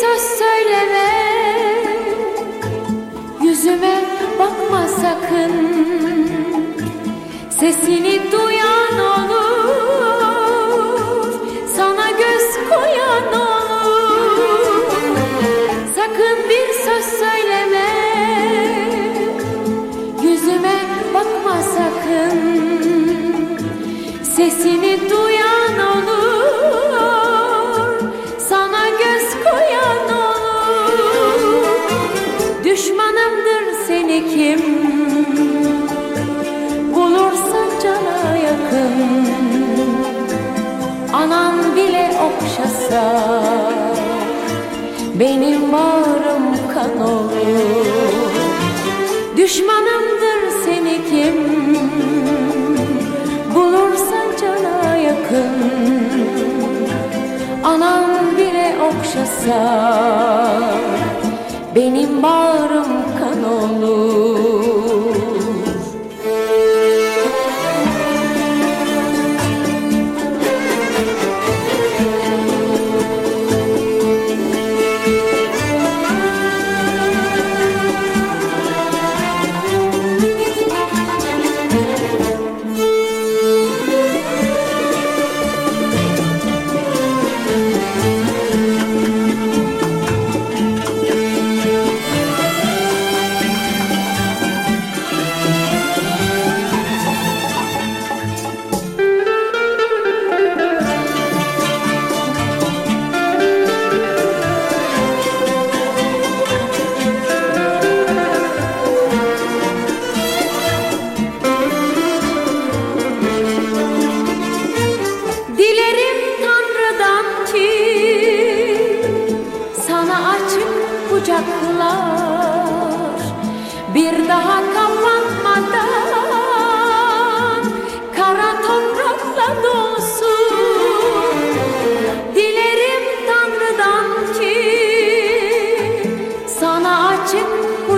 söz söyleme. Yüzüme bakma sakın. Sesini duyan olur Sana göz koyan olur. Sakın bir söz söyleme. Yüzüme bakma sakın. Sesini duyan olur kim? Bulursa cana yakın. Anan bile okşasa Benim bağrım kan olur. Düşmanımdır seni kim? Bulursa cana yakın. Anam bile okşasa Benim bağrım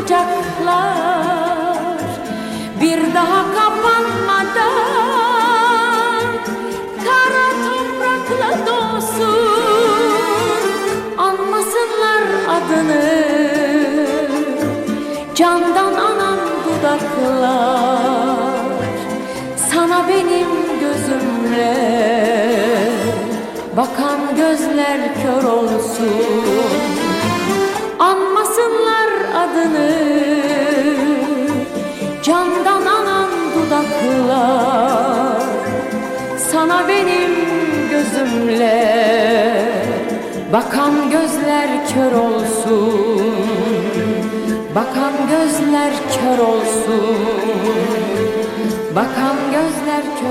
kucaklar bir daha kapanmadan kara toprakla dolsun. Anmasınlar adını. Candan anan dudaklar. Sana benim gözümle bakan gözler kör olsun benim gözümle. Bakan gözler kör olsun. Bakan gözler kör olsun. Bakan gözler kör